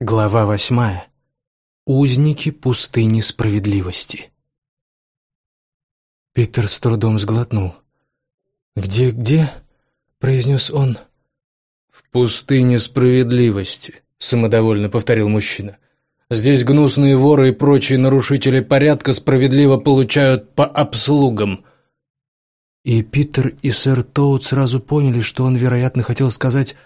Глава восьмая. Узники пустыни справедливости. Питер с трудом сглотнул. «Где, где?» — произнес он. «В пустыне справедливости», — самодовольно повторил мужчина. «Здесь гнусные воры и прочие нарушители порядка справедливо получают по обслугам». И Питер и сэр Тоут сразу поняли, что он, вероятно, хотел сказать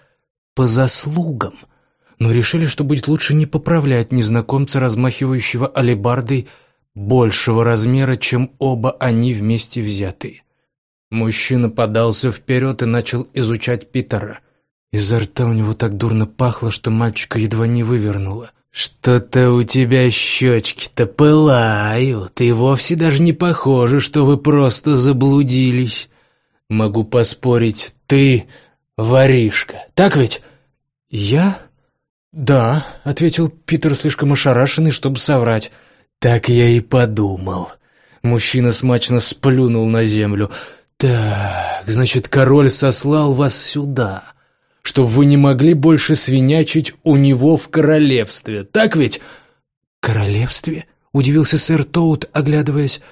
«по заслугам», — но решили, что будет лучше не поправлять незнакомца, размахивающего алебардой большего размера, чем оба они вместе взятые. Мужчина подался вперед и начал изучать Питера. Изо рта у него так дурно пахло, что мальчика едва не вывернуло. «Что-то у тебя щечки-то пылают, и вовсе даже не похоже, что вы просто заблудились. Могу поспорить, ты воришка, так ведь?» «Я?» «Да», — ответил Питер, слишком ошарашенный, чтобы соврать. «Так я и подумал». Мужчина смачно сплюнул на землю. «Так, значит, король сослал вас сюда, чтобы вы не могли больше свинячить у него в королевстве, так ведь?» «Королевстве?» — удивился сэр Тоут, оглядываясь.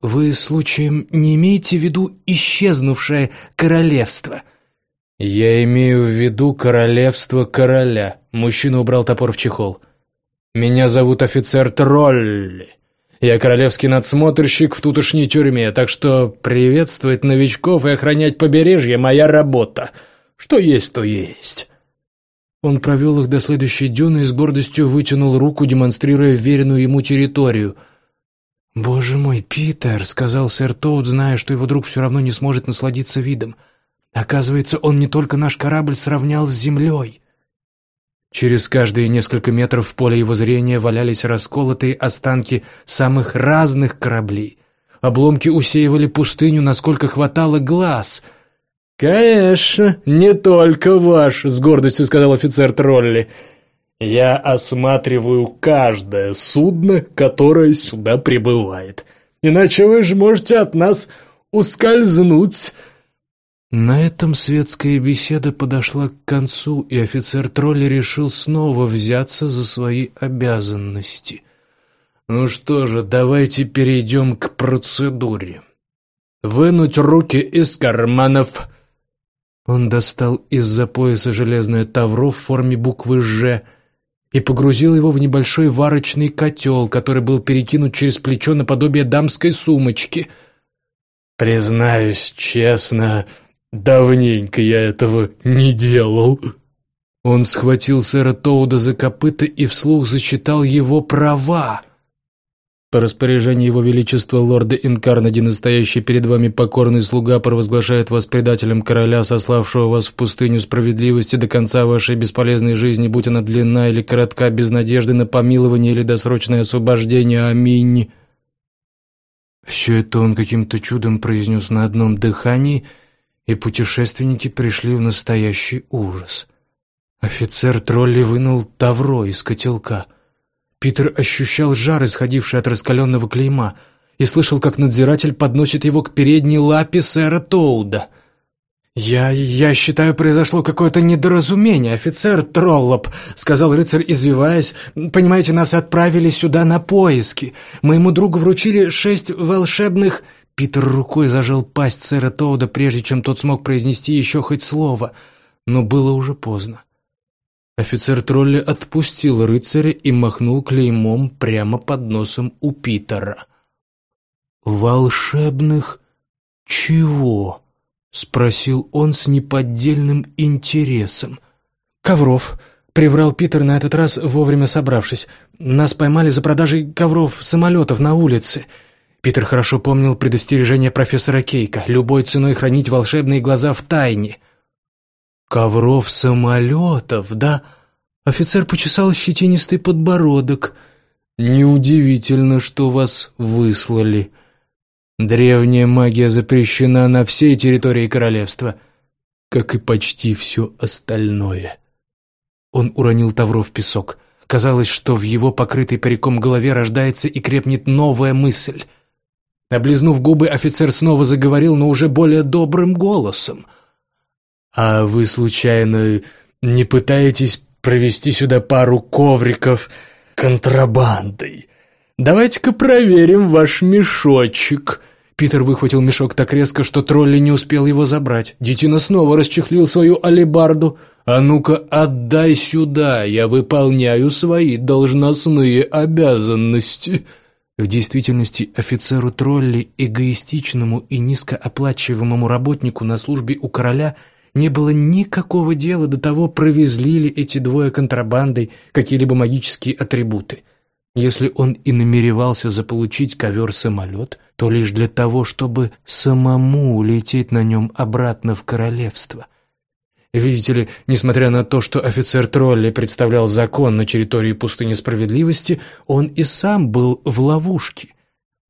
«Вы, случаем, не имеете в виду исчезнувшее королевство?» «Я имею в виду королевство короля», — мужчина убрал топор в чехол. «Меня зовут офицер Тролли. Я королевский надсмотрщик в тутошней тюрьме, так что приветствовать новичков и охранять побережье — моя работа. Что есть, то есть». Он провел их до следующей дюны и с гордостью вытянул руку, демонстрируя веренную ему территорию. «Боже мой, Питер!» — сказал сэр Тоут, зная, что его друг все равно не сможет насладиться видом — Оказывается, он не только наш корабль сравнял с землей. Через каждые несколько метров в поле его зрения валялись расколотые останки самых разных кораблей. Обломки усеивали пустыню, насколько хватало глаз. «Конечно, не только ваш», — с гордостью сказал офицер Тролли. «Я осматриваю каждое судно, которое сюда прибывает. Иначе вы же можете от нас ускользнуть». На этом светская беседа подошла к концу, и офицер тролля решил снова взяться за свои обязанности. «Ну что же, давайте перейдем к процедуре. Вынуть руки из карманов». Он достал из-за пояса железное тавро в форме буквы «Ж» и погрузил его в небольшой варочный котел, который был перекинут через плечо наподобие дамской сумочки. «Признаюсь честно», Давненько я этого не делал. Он схватил сэра Тоуда за копыта и вслух зачитал его права. По распоряжению его величества лорда Инкарнади, настоящий перед вами покорный слуга, провозглашает вас предателем короля, сославшего вас в пустыню справедливости до конца вашей бесполезной жизни, будь она длинна или коротка, без надежды на помилование или досрочное освобождение. Аминь. Все это он каким-то чудом произнес на одном дыхании — и путешественники пришли в настоящий ужас. Офицер тролли вынул тавро из котелка. Питер ощущал жар, исходивший от раскаленного клейма, и слышал, как надзиратель подносит его к передней лапе сэра Тоуда. «Я... я считаю, произошло какое-то недоразумение, офицер Троллоп», — сказал рыцарь, извиваясь. «Понимаете, нас отправили сюда на поиски. Моему другу вручили шесть волшебных...» Питер рукой зажал пасть сэра Тоуда, прежде чем тот смог произнести еще хоть слово, но было уже поздно. Офицер тролля отпустил рыцаря и махнул клеймом прямо под носом у Питера. «Волшебных чего?» — спросил он с неподдельным интересом. «Ковров», — приврал Питер на этот раз, вовремя собравшись. «Нас поймали за продажей ковров самолетов на улице». Питер хорошо помнил предостережение профессора Кейка любой ценой хранить волшебные глаза в тайне. «Ковров самолетов, да?» Офицер почесал щетинистый подбородок. «Неудивительно, что вас выслали. Древняя магия запрещена на всей территории королевства, как и почти все остальное». Он уронил Тавро в песок. Казалось, что в его покрытой париком голове рождается и крепнет новая мысль — Облизнув губы, офицер снова заговорил, но уже более добрым голосом. «А вы, случайно, не пытаетесь провести сюда пару ковриков контрабандой. Давайте-ка проверим ваш мешочек». Питер выхватил мешок так резко, что тролли не успел его забрать. Детина снова расчехлил свою алебарду. «А ну-ка, отдай сюда, я выполняю свои должностные обязанности». В действительности офицеру тролли, эгоистичному и низкооплачиваемому работнику на службе у короля, не было никакого дела до того, провезли ли эти двое контрабандой какие-либо магические атрибуты. Если он и намеревался заполучить ковер-самолет, то лишь для того, чтобы самому улететь на нем обратно в королевство. Видите ли, несмотря на то, что офицер Тролли представлял закон на территории пустыни справедливости, он и сам был в ловушке.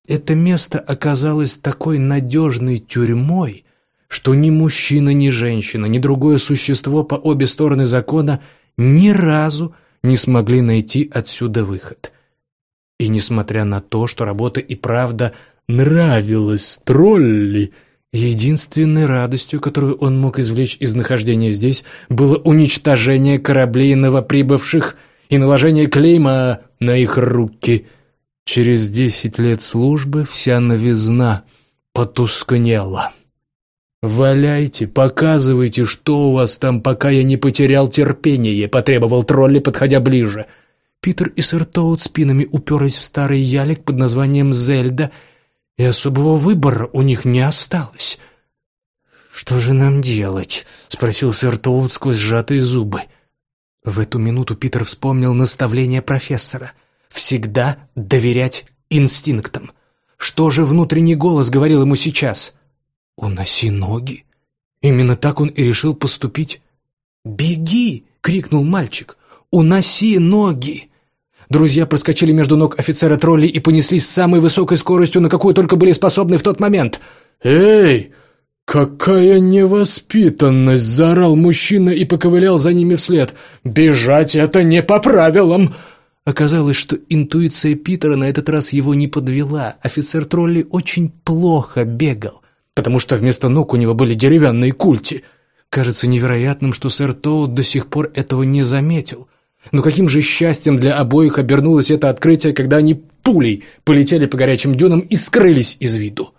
Это место оказалось такой надежной тюрьмой, что ни мужчина, ни женщина, ни другое существо по обе стороны закона ни разу не смогли найти отсюда выход. И несмотря на то, что работа и правда нравилась Тролли, Единственной радостью, которую он мог извлечь из нахождения здесь, было уничтожение кораблей новоприбывших и наложение клейма на их руки. Через десять лет службы вся новизна потускнела. «Валяйте, показывайте, что у вас там, пока я не потерял терпение», — потребовал тролли, подходя ближе. Питер и сэр Тоут спинами уперлись в старый ялик под названием «Зельда», — и особого выбора у них не осталось. «Что же нам делать?» — спросил сэр Тоут сквозь сжатые зубы. В эту минуту Питер вспомнил наставление профессора. «Всегда доверять инстинктам». Что же внутренний голос говорил ему сейчас? «Уноси ноги». Именно так он и решил поступить. «Беги!» — крикнул мальчик. «Уноси ноги!» Друзья проскочили между ног офицера троллей и понеслись с самой высокой скоростью, на какую только были способны в тот момент. «Эй, какая невоспитанность!» – заорал мужчина и поковылял за ними вслед. «Бежать это не по правилам!» Оказалось, что интуиция Питера на этот раз его не подвела. Офицер троллей очень плохо бегал, потому что вместо ног у него были деревянные культи. Кажется невероятным, что сэр Тоут до сих пор этого не заметил. Но каким же счастьем для обоих обернулось это открытие, когда они пулей полетели по горячим дюнам и скрылись из виду.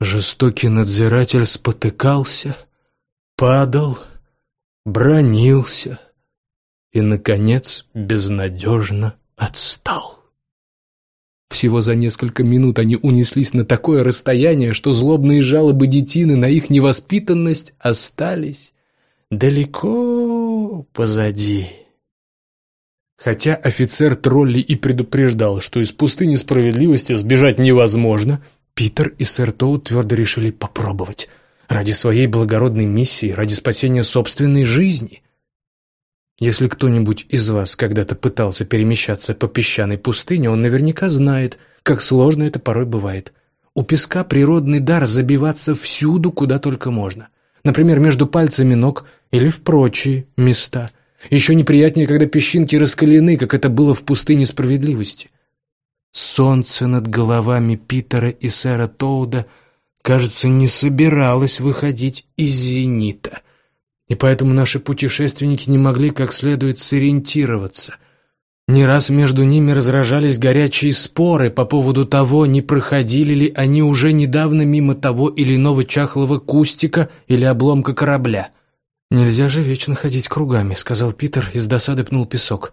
Жестокий надзиратель спотыкался, падал, бронился и, наконец, безнадежно отстал. Всего за несколько минут они унеслись на такое расстояние, что злобные жалобы детины на их невоспитанность остались далеко позади. Хотя офицер тролли и предупреждал, что из пустыни справедливости сбежать невозможно, Питер и сэр Тоу твердо решили попробовать. Ради своей благородной миссии, ради спасения собственной жизни. Если кто-нибудь из вас когда-то пытался перемещаться по песчаной пустыне, он наверняка знает, как сложно это порой бывает. У песка природный дар забиваться всюду, куда только можно. Например, между пальцами ног или в прочие места – еще неприятнее, когда песчинки раскалены, как это было в пустыне справедливости. Солнце над головами Питера и сэра Тоуда, кажется, не собиралось выходить из зенита. И поэтому наши путешественники не могли как следует сориентироваться. Не раз между ними разражались горячие споры по поводу того, не проходили ли они уже недавно мимо того или иного чахлого кустика или обломка корабля. «Нельзя же вечно ходить кругами», — сказал Питер и с досады пнул песок.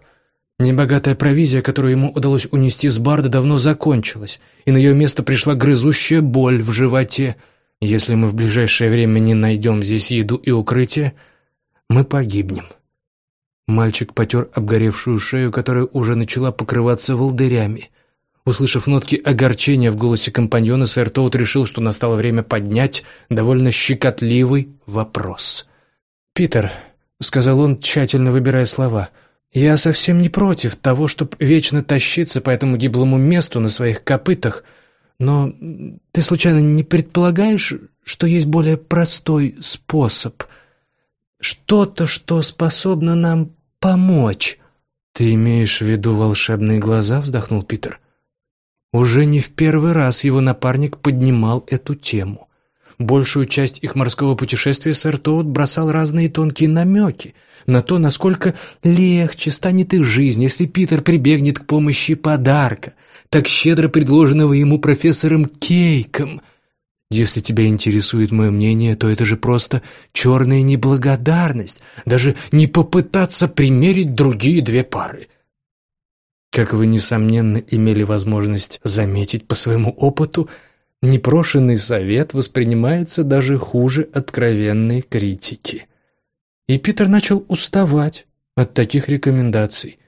Небогатая провизия, которую ему удалось унести с барда, давно закончилась, и на ее место пришла грызущая боль в животе. Если мы в ближайшее время не найдем здесь еду и укрытие, мы погибнем. Мальчик потер обгоревшую шею, которая уже начала покрываться волдырями. Услышав нотки огорчения в голосе компаньона, сэр Тоут решил, что настало время поднять довольно щекотливый вопрос — «Питер», — сказал он, тщательно выбирая слова, — «я совсем не против того, чтобы вечно тащиться по этому гиблому месту на своих копытах, но ты случайно не предполагаешь, что есть более простой способ? Что-то, что способно нам помочь?» «Ты имеешь в виду волшебные глаза?» — вздохнул Питер. Уже не в первый раз его напарник поднимал эту тему. Большую часть их морского путешествия сэр Тоут бросал разные тонкие намеки на то, насколько легче станет их жизнь, если Питер прибегнет к помощи подарка, так щедро предложенного ему профессором Кейком. Если тебя интересует мое мнение, то это же просто черная неблагодарность, даже не попытаться примерить другие две пары. Как вы, несомненно, имели возможность заметить по своему опыту, непрошенный совет воспринимается даже хуже откровенной критики. И Питер начал уставать от таких рекомендаций.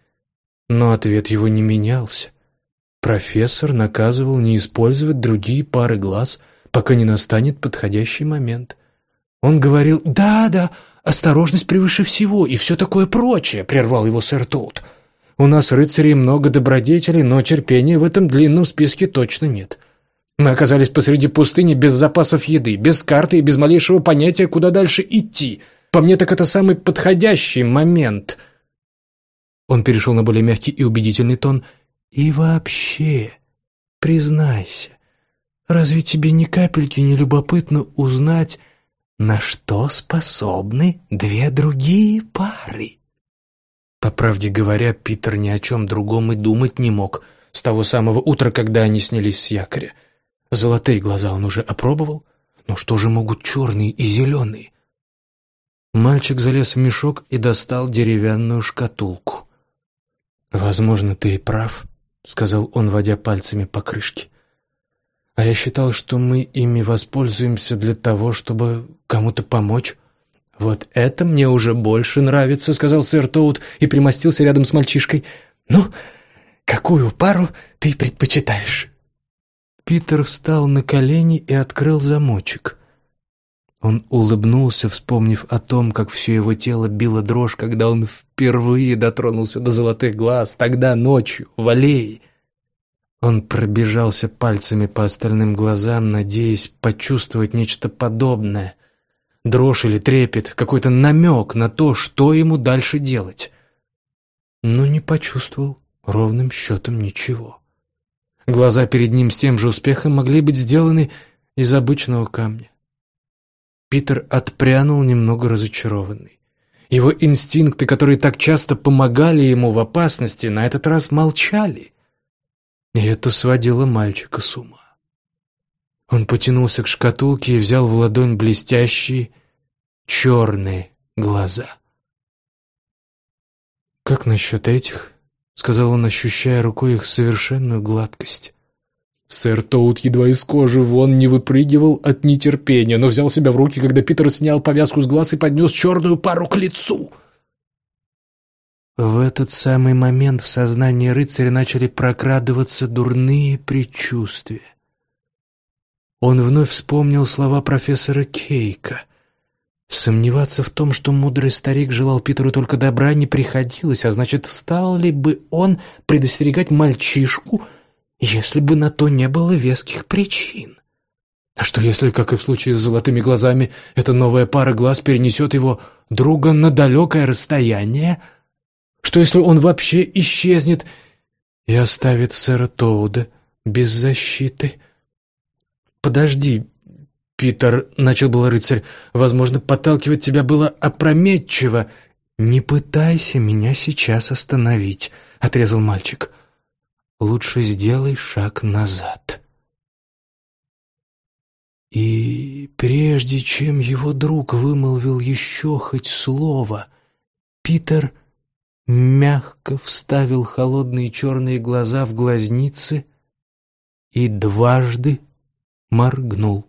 Но ответ его не менялся. Профессор наказывал не использовать другие пары глаз, пока не настанет подходящий момент. Он говорил «Да, да, осторожность превыше всего» и все такое прочее, прервал его сэр Тоут. У нас, рыцарей, много добродетелей, но терпения в этом длинном списке точно нет. Мы оказались посреди пустыни без запасов еды, без карты и без малейшего понятия, куда дальше идти. По мне, так это самый подходящий момент. Он перешел на более мягкий и убедительный тон. И вообще, признайся, разве тебе ни капельки не любопытно узнать, на что способны две другие пары? По правде говоря, Питер ни о чем другом и думать не мог с того самого утра, когда они снялись с якоря. Золотые глаза он уже опробовал, но что же могут черные и зеленые? Мальчик залез в мешок и достал деревянную шкатулку. «Возможно, ты и прав», — сказал он, водя пальцами по крышке. «А я считал, что мы ими воспользуемся для того, чтобы кому-то помочь». «Вот это мне уже больше нравится», — сказал сэр Тоут и примостился рядом с мальчишкой. «Ну, какую пару ты предпочитаешь?» Питер встал на колени и открыл замочек. Он улыбнулся, вспомнив о том, как все его тело било дрожь, когда он впервые дотронулся до золотых глаз, тогда ночью, в аллее. Он пробежался пальцами по остальным глазам, надеясь почувствовать нечто подобное — дрожь или трепет, какой-то намек на то, что ему дальше делать. Но не почувствовал ровным счетом ничего. Глаза перед ним с тем же успехом могли быть сделаны из обычного камня. Питер отпрянул немного разочарованный. Его инстинкты, которые так часто помогали ему в опасности, на этот раз молчали. И это сводило мальчика с ума. Он потянулся к шкатулке и взял в ладонь блестящие черные глаза. «Как насчет этих?» — сказал он, ощущая рукой их совершенную гладкость. Сэр Тоут едва из кожи вон не выпрыгивал от нетерпения, но взял себя в руки, когда Питер снял повязку с глаз и поднес черную пару к лицу. В этот самый момент в сознании рыцаря начали прокрадываться дурные предчувствия. Он вновь вспомнил слова профессора Кейка. Сомневаться в том, что мудрый старик желал Питеру только добра, не приходилось, а значит, стал ли бы он предостерегать мальчишку, если бы на то не было веских причин? А что если, как и в случае с золотыми глазами, эта новая пара глаз перенесет его друга на далекое расстояние? Что если он вообще исчезнет и оставит сэра Тоуда без защиты? «Подожди, Питер», — начал был рыцарь, — «возможно, подталкивать тебя было опрометчиво». «Не пытайся меня сейчас остановить», — отрезал мальчик. «Лучше сделай шаг назад». И прежде чем его друг вымолвил еще хоть слово, Питер мягко вставил холодные черные глаза в глазницы и дважды моргнул.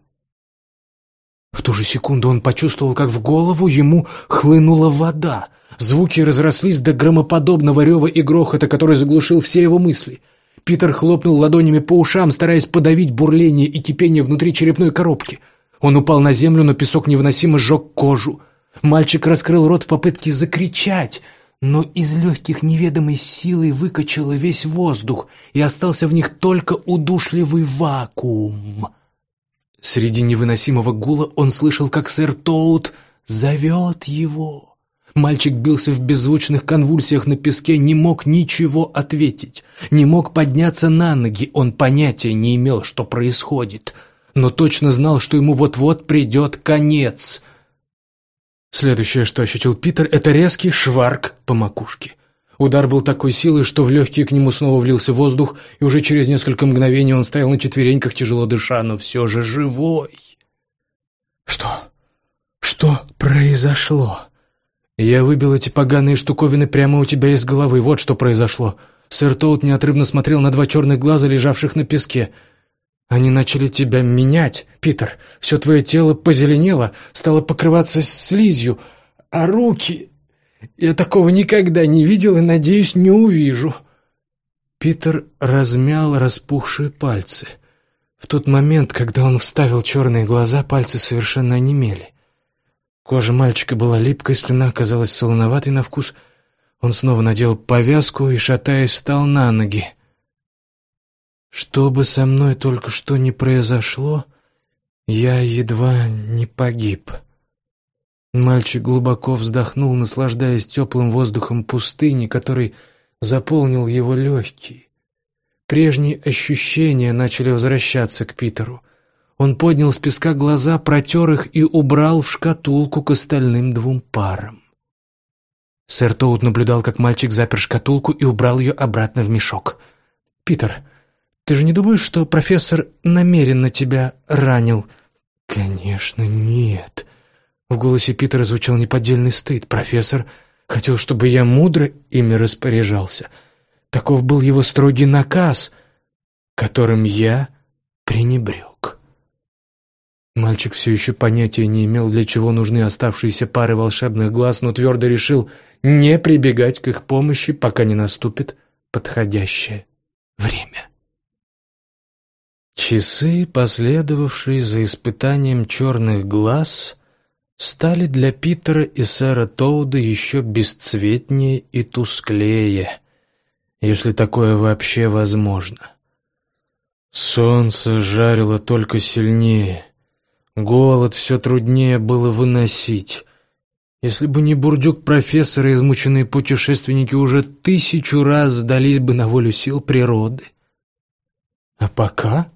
В ту же секунду он почувствовал, как в голову ему хлынула вода. Звуки разрослись до громоподобного рева и грохота, который заглушил все его мысли. Питер хлопнул ладонями по ушам, стараясь подавить бурление и кипение внутри черепной коробки. Он упал на землю, но песок невыносимо сжег кожу. Мальчик раскрыл рот в попытке закричать, но из легких неведомой силой выкачало весь воздух, и остался в них только удушливый вакуум. Среди невыносимого гула он слышал, как сэр Тоут зовет его. Мальчик бился в беззвучных конвульсиях на песке, не мог ничего ответить, не мог подняться на ноги, он понятия не имел, что происходит. но точно знал, что ему вот-вот придет конец. Следующее, что ощутил Питер, это резкий шварк по макушке. Удар был такой силы, что в легкие к нему снова влился воздух, и уже через несколько мгновений он стоял на четвереньках, тяжело дыша, но все же живой. «Что? Что произошло?» «Я выбил эти поганые штуковины прямо у тебя из головы. Вот что произошло». Сэр Тоут неотрывно смотрел на два черных глаза, лежавших на песке. «Они начали тебя менять, Питер. Все твое тело позеленело, стало покрываться слизью, а руки...» Я такого никогда не видел и, надеюсь, не увижу». Питер размял распухшие пальцы. В тот момент, когда он вставил черные глаза, пальцы совершенно онемели. Кожа мальчика была липкой, слюна казалась солоноватой на вкус. Он снова надел повязку и, шатаясь, встал на ноги. «Что бы со мной только что не произошло, я едва не погиб». Мальчик глубоко вздохнул, наслаждаясь теплым воздухом пустыни, который заполнил его легкие. Прежние ощущения начали возвращаться к Питеру. Он поднял с песка глаза, протер их и убрал в шкатулку к остальным двум парам. Сэр Тоут наблюдал, как мальчик запер шкатулку и убрал ее обратно в мешок. «Питер, ты же не думаешь, что профессор намеренно тебя ранил?» «Конечно, нет», в голосе Питера звучал неподдельный стыд. Профессор хотел, чтобы я мудро ими распоряжался. Таков был его строгий наказ, которым я пренебрег. Мальчик все еще понятия не имел, для чего нужны оставшиеся пары волшебных глаз, но твердо решил не прибегать к их помощи, пока не наступит подходящее время. Часы, последовавшие за испытанием черных глаз, стали для Питера и сэра Тоуда еще бесцветнее и тусклее, если такое вообще возможно. Солнце жарило только сильнее, голод все труднее было выносить. Если бы не бурдюк профессора, измученные путешественники уже тысячу раз сдались бы на волю сил природы. А пока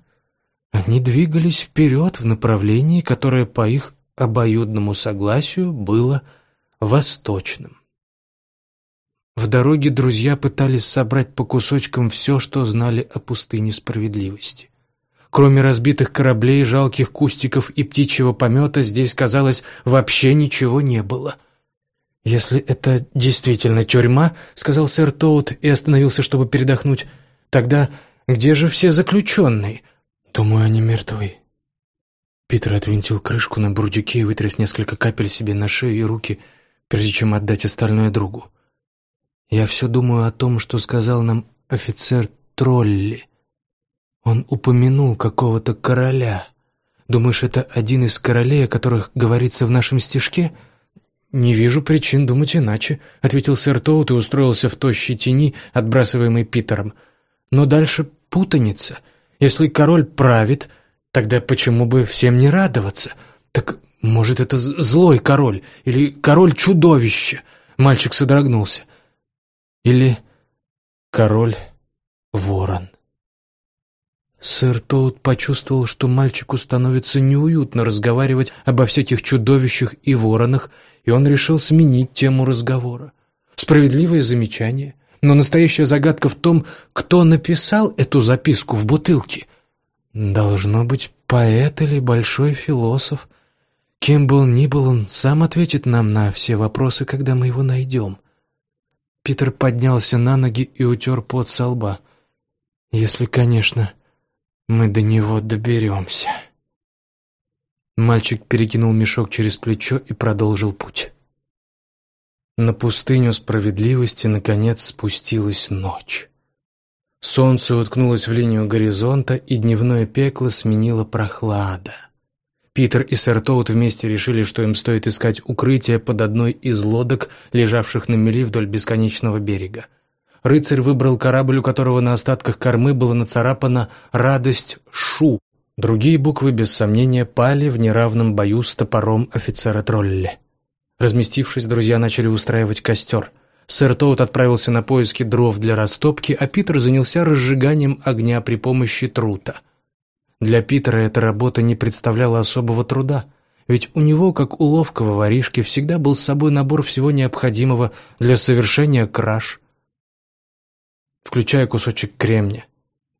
они двигались вперед в направлении, которое, по их обоюдному согласию было восточным. В дороге друзья пытались собрать по кусочкам все, что знали о пустыне справедливости. Кроме разбитых кораблей, жалких кустиков и птичьего помета, здесь, казалось, вообще ничего не было. «Если это действительно тюрьма», — сказал сэр Тоут и остановился, чтобы передохнуть, — «тогда где же все заключенные?» «Думаю, они мертвы», Питер отвинтил крышку на бурдюке и вытряс несколько капель себе на шею и руки, прежде чем отдать остальное другу. «Я все думаю о том, что сказал нам офицер Тролли. Он упомянул какого-то короля. Думаешь, это один из королей, о которых говорится в нашем стишке?» «Не вижу причин думать иначе», — ответил сэр Тоут и устроился в тощей тени, отбрасываемой Питером. «Но дальше путаница. Если король правит, Тогда почему бы всем не радоваться? Так, может, это злой король или король-чудовище? Мальчик содрогнулся. Или король-ворон. Сэр Тоут почувствовал, что мальчику становится неуютно разговаривать обо всяких чудовищах и воронах, и он решил сменить тему разговора. Справедливое замечание, но настоящая загадка в том, кто написал эту записку в бутылке — Должно быть поэт или большой философ. Кем был ни был, он сам ответит нам на все вопросы, когда мы его найдем. Питер поднялся на ноги и утер пот со лба. Если, конечно, мы до него доберемся. Мальчик перекинул мешок через плечо и продолжил путь. На пустыню справедливости, наконец, спустилась ночь. Солнце уткнулось в линию горизонта, и дневное пекло сменило прохлада. Питер и сэр Тоут вместе решили, что им стоит искать укрытие под одной из лодок, лежавших на мели вдоль бесконечного берега. Рыцарь выбрал корабль, у которого на остатках кормы было нацарапано «Радость Шу». Другие буквы, без сомнения, пали в неравном бою с топором офицера Тролли. Разместившись, друзья начали устраивать костер – Сэр Тоут отправился на поиски дров для растопки, а Питер занялся разжиганием огня при помощи трута. Для Питера эта работа не представляла особого труда, ведь у него, как у ловкого воришки, всегда был с собой набор всего необходимого для совершения краж, включая кусочек кремня.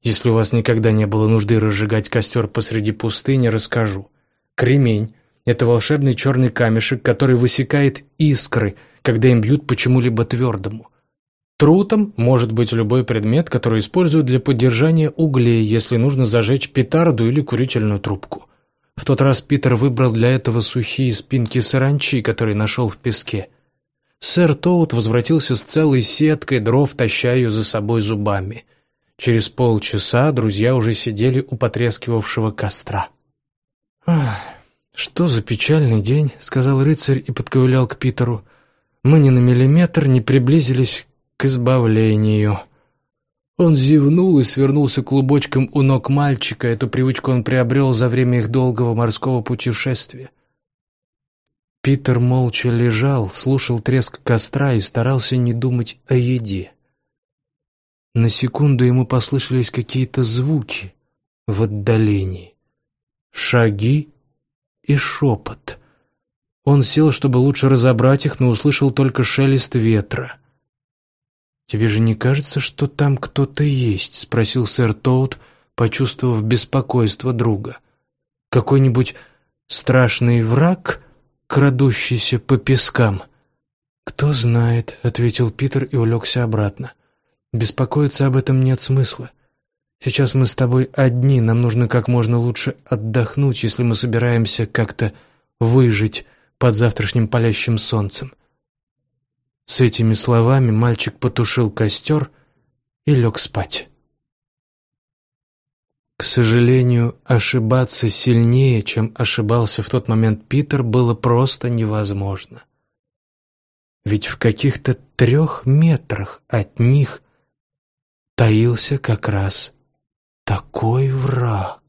Если у вас никогда не было нужды разжигать костер посреди пустыни, расскажу. Кремень — это волшебный черный камешек, который высекает искры, когда им бьют почему-либо твердому. Трутом может быть любой предмет, который используют для поддержания углей, если нужно зажечь петарду или курительную трубку. В тот раз Питер выбрал для этого сухие спинки саранчи, которые нашел в песке. Сэр Тоут возвратился с целой сеткой дров, таща ее за собой зубами. Через полчаса друзья уже сидели у потрескивавшего костра. «Ах, что за печальный день», — сказал рыцарь и подковылял к Питеру. «Мы ни на миллиметр не приблизились к избавлению». Он зевнул и свернулся клубочком у ног мальчика. Эту привычку он приобрел за время их долгого морского путешествия. Питер молча лежал, слушал треск костра и старался не думать о еде. На секунду ему послышались какие-то звуки в отдалении. Шаги и шепот. Он сел, чтобы лучше разобрать их, но услышал только шелест ветра. «Тебе же не кажется, что там кто-то есть?» — спросил сэр Тоут, почувствовав беспокойство друга. «Какой-нибудь страшный враг, крадущийся по пескам?» «Кто знает», — ответил Питер и улегся обратно. «Беспокоиться об этом нет смысла. Сейчас мы с тобой одни, нам нужно как можно лучше отдохнуть, если мы собираемся как-то выжить под завтрашним палящим солнцем. С этими словами мальчик потушил костер и лег спать. К сожалению, ошибаться сильнее, чем ошибался в тот момент Питер, было просто невозможно. Ведь в каких-то трех метрах от них таился как раз такой враг.